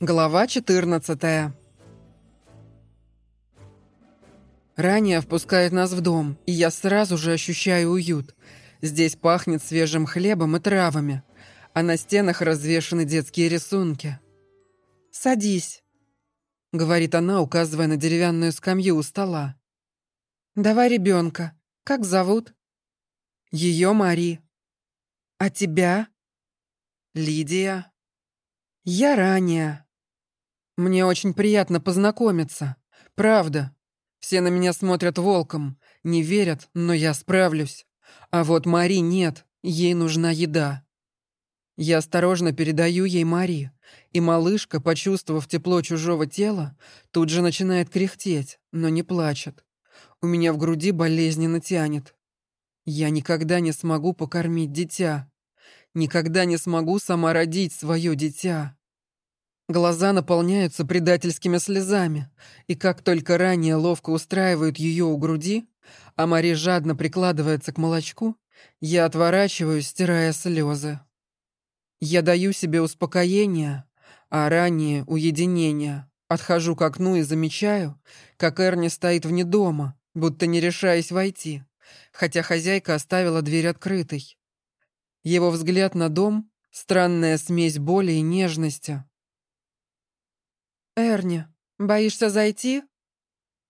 Глава 14 Ранее впускает нас в дом, и я сразу же ощущаю уют. Здесь пахнет свежим хлебом и травами, а на стенах развешаны детские рисунки. «Садись», — говорит она, указывая на деревянную скамью у стола. «Давай ребенка. Как зовут?» «Ее Мари». «А тебя?» «Лидия». «Я ранее». Мне очень приятно познакомиться. Правда. Все на меня смотрят волком. Не верят, но я справлюсь. А вот Мари нет. Ей нужна еда. Я осторожно передаю ей Мари. И малышка, почувствовав тепло чужого тела, тут же начинает кряхтеть, но не плачет. У меня в груди болезненно тянет. Я никогда не смогу покормить дитя. Никогда не смогу сама родить свое дитя. Глаза наполняются предательскими слезами, и как только ранее ловко устраивают ее у груди, а Мари жадно прикладывается к молочку, я отворачиваюсь, стирая слезы. Я даю себе успокоение, а ранее уединение. Отхожу к окну и замечаю, как Эрни стоит вне дома, будто не решаясь войти, хотя хозяйка оставила дверь открытой. Его взгляд на дом — странная смесь боли и нежности, «Эрни, боишься зайти?»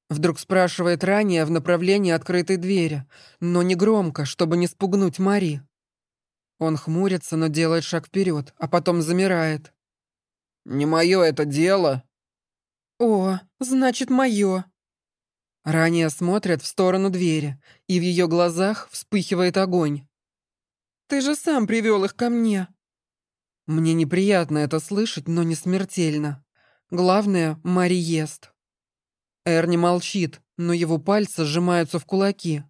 Вдруг спрашивает ранее в направлении открытой двери, но не громко, чтобы не спугнуть Мари. Он хмурится, но делает шаг вперед, а потом замирает. «Не мое это дело». «О, значит, мое». Ранее смотрит в сторону двери, и в ее глазах вспыхивает огонь. «Ты же сам привел их ко мне». Мне неприятно это слышать, но не смертельно. Главное, Мари ест. Эрни молчит, но его пальцы сжимаются в кулаки.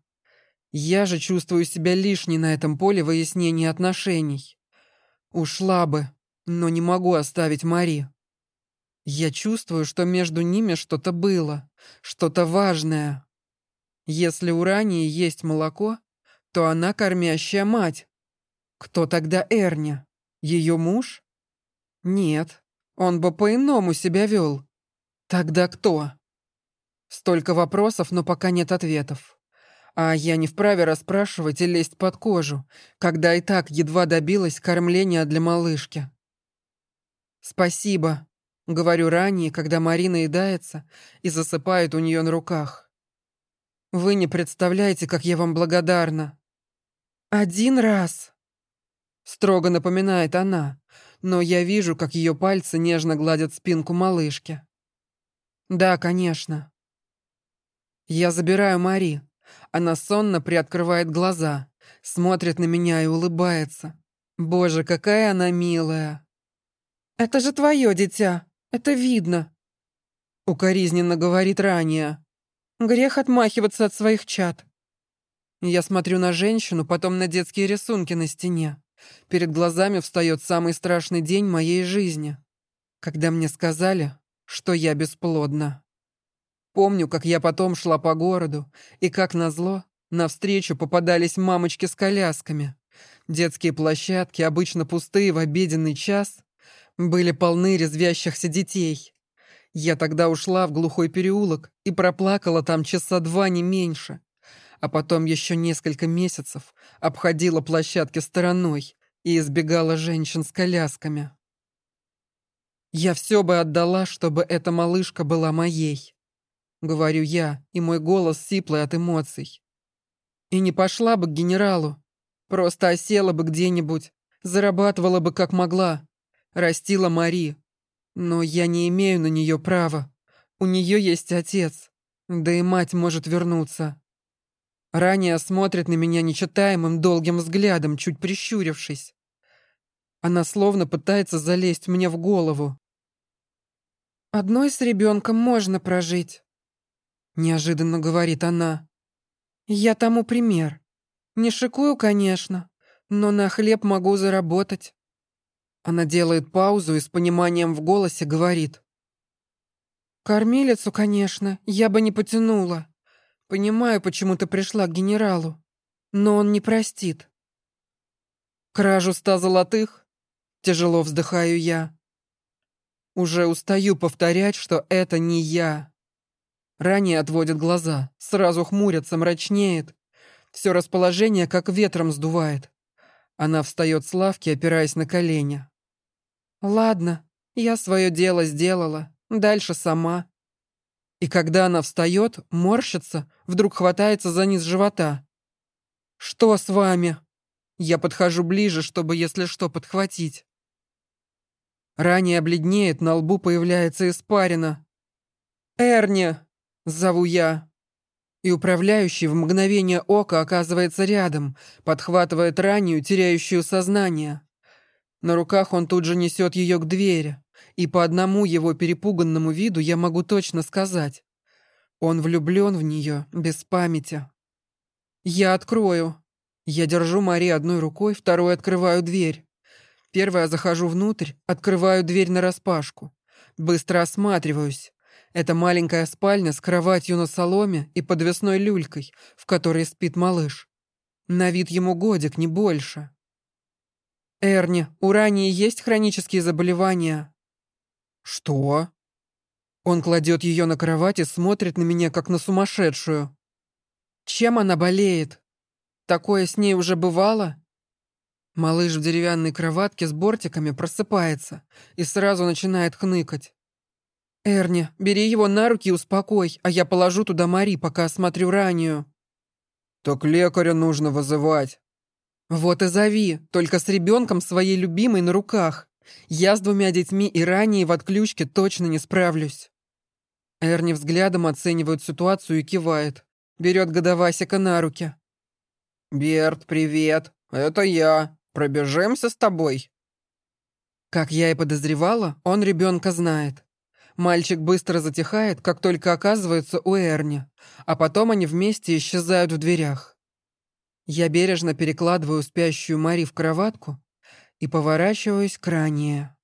Я же чувствую себя лишней на этом поле выяснения отношений. Ушла бы, но не могу оставить Мари. Я чувствую, что между ними что-то было, что-то важное. Если у Рании есть молоко, то она кормящая мать. Кто тогда Эрни? Ее муж? Нет, он бы по-иному себя вел. Тогда кто? Столько вопросов, но пока нет ответов. А я не вправе расспрашивать и лезть под кожу, когда и так едва добилась кормления для малышки. «Спасибо», — говорю ранее, когда Марина едается и засыпает у нее на руках. «Вы не представляете, как я вам благодарна». «Один раз», — строго напоминает она, но я вижу, как ее пальцы нежно гладят спинку малышки. Да, конечно. Я забираю Мари. Она сонно приоткрывает глаза, смотрит на меня и улыбается. Боже, какая она милая. «Это же твое дитя, это видно», — укоризненно говорит ранее. «Грех отмахиваться от своих чад». Я смотрю на женщину, потом на детские рисунки на стене. Перед глазами встает самый страшный день моей жизни, когда мне сказали, что я бесплодна. Помню, как я потом шла по городу, и как назло, навстречу попадались мамочки с колясками. Детские площадки, обычно пустые в обеденный час, были полны резвящихся детей. Я тогда ушла в глухой переулок и проплакала там часа два, не меньше а потом еще несколько месяцев обходила площадки стороной и избегала женщин с колясками. «Я все бы отдала, чтобы эта малышка была моей», — говорю я, и мой голос сиплый от эмоций. «И не пошла бы к генералу, просто осела бы где-нибудь, зарабатывала бы как могла, растила Мари. Но я не имею на нее права. У нее есть отец, да и мать может вернуться. Ранее смотрит на меня нечитаемым долгим взглядом, чуть прищурившись. Она словно пытается залезть мне в голову. «Одной с ребенком можно прожить», — неожиданно говорит она. «Я тому пример. Не шикую, конечно, но на хлеб могу заработать». Она делает паузу и с пониманием в голосе говорит. «Кормилицу, конечно, я бы не потянула. Понимаю, почему ты пришла к генералу, но он не простит. Кражу ста золотых? Тяжело вздыхаю я. Уже устаю повторять, что это не я. Ранее отводит глаза, сразу хмурится, мрачнеет. Все расположение как ветром сдувает. Она встает с лавки, опираясь на колени. «Ладно, я свое дело сделала. Дальше сама». И когда она встает, морщится, вдруг хватается за низ живота. «Что с вами?» Я подхожу ближе, чтобы, если что, подхватить. Ранее бледнеет, на лбу появляется испарина. «Эрни!» — зову я. И управляющий в мгновение ока оказывается рядом, подхватывает раннюю, теряющую сознание. На руках он тут же несет ее к двери, и по одному его перепуганному виду я могу точно сказать. Он влюблен в нее без памяти. «Я открою». Я держу Мари одной рукой, второй открываю дверь. Первая захожу внутрь, открываю дверь нараспашку. Быстро осматриваюсь. Это маленькая спальня с кроватью на соломе и подвесной люлькой, в которой спит малыш. На вид ему годик, не больше. «Эрни, у Рании есть хронические заболевания?» «Что?» Он кладет ее на кровать и смотрит на меня, как на сумасшедшую. «Чем она болеет? Такое с ней уже бывало?» Малыш в деревянной кроватке с бортиками просыпается и сразу начинает хныкать. «Эрни, бери его на руки и успокой, а я положу туда Мари, пока осмотрю раннюю». «Так лекаря нужно вызывать». «Вот и зови, только с ребенком своей любимой на руках. Я с двумя детьми и ранее в отключке точно не справлюсь». Эрни взглядом оценивает ситуацию и кивает. Берет годовасика на руки. «Берт, привет. Это я. Пробежимся с тобой?» Как я и подозревала, он ребенка знает. Мальчик быстро затихает, как только оказывается у Эрни, а потом они вместе исчезают в дверях. Я бережно перекладываю спящую Мари в кроватку и поворачиваюсь к ранее.